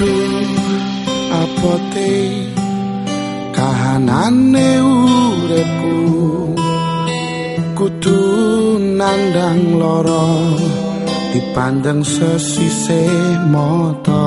Aduh apote kahanane uripku. Kudu nandang lara dipandang sesise mata.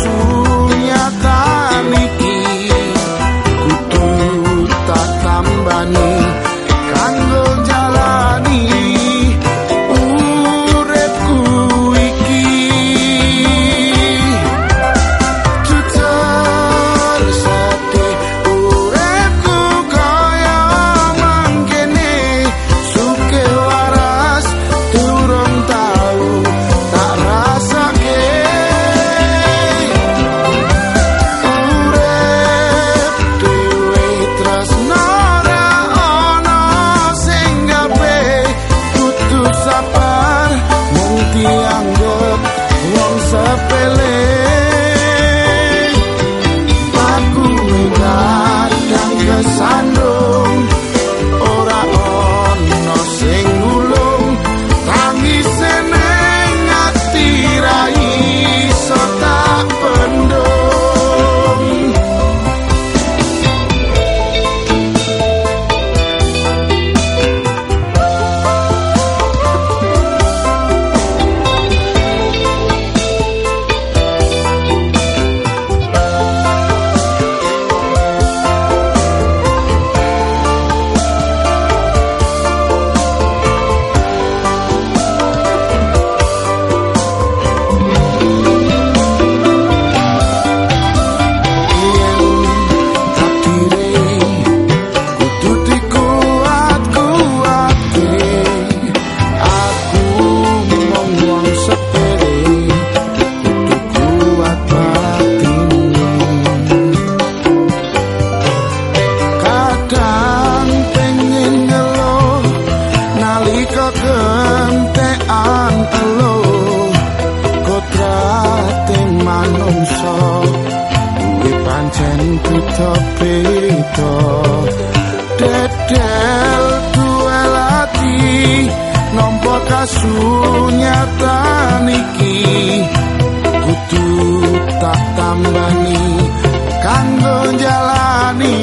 sua casa. Tá? Beda. Dedel duel ati nompo kasunyatan iki. Kudu tak tambani kanggo jalani